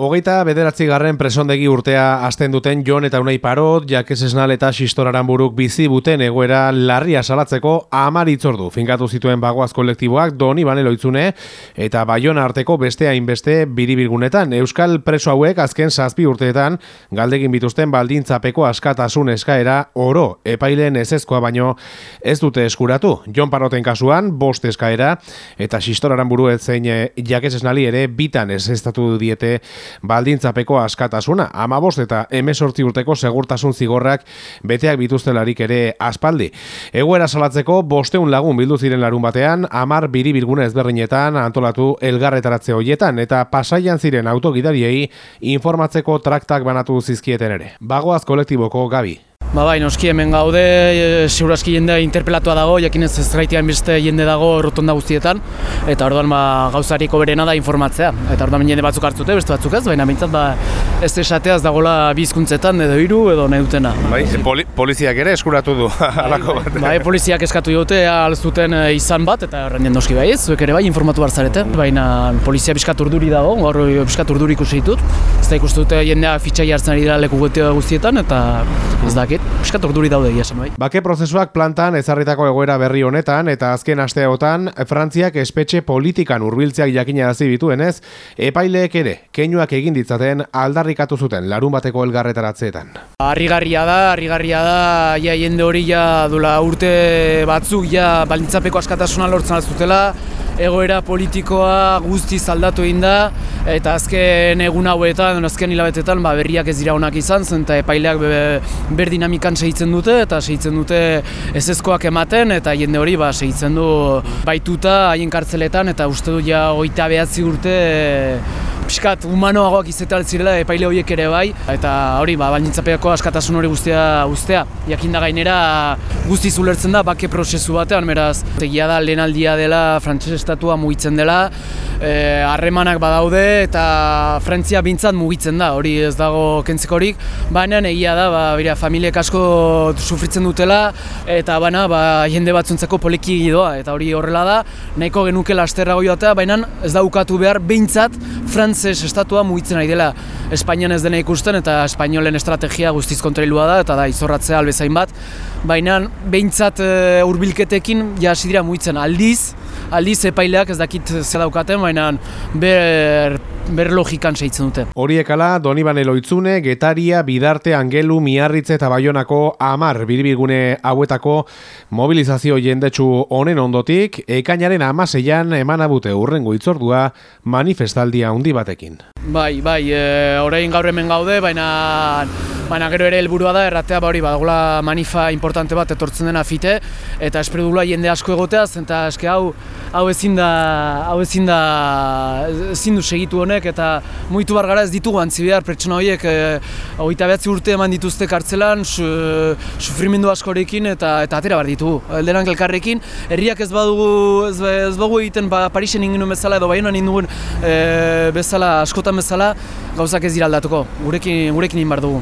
Hogeita bederatzi garren presondegi urtea hasten duten Jon eta Unai Parot, Jakes Esnal eta Sistoraran buruk bizi buten egoera larria salatzeko amar itzordu. Finkatu zituen bagoaz kolektiboak Doni Baneloitzune eta Baiona arteko beste hainbeste biribilgunetan. Euskal preso hauek azken zazpi urteetan galdegin bituzten baldintzapeko askatasun eskaera oro epaileen ezezkoa baino ez dute eskuratu. Jon Paroten kasuan bost eskaera eta Sistoraran buru zein Jakes Esnali ere bitan ez diete baldintzapeko askatasuna. Ama eta emesortzi urteko segurtasun zigorrak beteak bituztelarik ere aspaldi. Egoera salatzeko bosteun lagun bildu ziren larun batean, amar biribilgune ezberdinetan antolatu elgarretaratze hoietan eta pasaian ziren autogidariei informatzeko traktak banatu zizkieten ere. Bagoaz kolektiboko gabi. Ba bai, noski hemen gaude, e, segurazki jende interpelatua dago, jakin ez ezraitian beste jende dago rotonda guztietan, eta orduan ba, gauzariko berena da informatzea. Eta orduan jende batzuk hartzute, beste batzuk ez, baina mintzat ba, ez esatea ez dagoela bizkuntzetan, edo hiru edo nahi dutena. Bai, poli, poliziak ere eskuratu du, alako bat. Bai, poliziak eskatu dute alzuten e, izan bat, eta horren noski bai ez, zuek ere bai informatu hartzarete. Baina polizia biskat urduri dago, gaur biskat urduri ikusi ditut. Ez da ikustu dute jendea fitxai hartzen ari dira leku guztietan, eta ez dakit piskat orduri daude egia bai. Bake prozesuak plantan ezarritako egoera berri honetan eta azken asteotan Frantziak espetxe politikan hurbiltzeak jakina hasi bituenez, epaileek ere keinuak egin ditzaten aldarrikatu zuten larun bateko elgarretaratzeetan. Harrigarria da, harrigarria da, ja jende hori ja dula urte batzuk ja balintzapeko askatasuna lortzen alzutela, egoera politikoa guztiz aldatu egin da eta azken egun hauetan, azken hilabetetan ba, berriak ez dira onak izan zen eta epaileak ber dinamikan segitzen dute eta segitzen dute ezezkoak ematen eta jende hori ba, segitzen du baituta haien kartzeletan eta uste du ja oita behatzi urte pixkat humanoagoak izete altzirela epaile horiek ere bai eta hori ba, balintzapeako askatasun hori guztia ustea. Jakin da gainera guzti zulertzen da bake prozesu batean, beraz egia da lehen aldia dela frantses estatua mugitzen dela e, harremanak badaude eta Frantzia bintzat mugitzen da, hori ez dago kentzekorik, baina egia da ba, bera, familiek asko sufritzen dutela eta baina ba, jende batzuntzako poliki doa eta hori horrela da, nahiko genuke lasterra goioatea, baina ez daukatu behar bintzat Frantzia frantzes estatua mugitzen ari dela. Espainian ez dena ikusten eta espainolen estrategia guztiz kontrailua da eta da izorratzea albezain bat. Baina behintzat uh, urbilketekin ja dira mugitzen. Aldiz aldiz epaileak ez dakit ze daukaten baina ber ber logikan seitzen dute. Horiekala, Donibane Loitzune, Getaria, Bidarte, Angelu, Miarritze eta Baionako amar biribigune hauetako mobilizazio jendetsu honen ondotik, ekainaren amaseian eman abute urrengo itzordua manifestaldia handi batekin. Bai, bai, e, orain gaur hemen gaude, baina baina gero ere helburua da erratea ba hori badagula manifa importante bat etortzen dena fite eta espredula jende asko egotea eta eske hau hau ezin da hau ezin da ezin du segitu honek eta muitu bar gara ez ditugu antzi behar pertsona horiek e, urte eman dituzte kartzelan su, sufrimendu askorekin eta eta atera bar ditugu. Eldenak elkarrekin herriak ez badugu ez, ez badugu egiten ba, Parisen inginu bezala edo baionan indugun e, bezala askotan bezala gauzak ez dira aldatuko. Gurekin gurekin egin bar dugu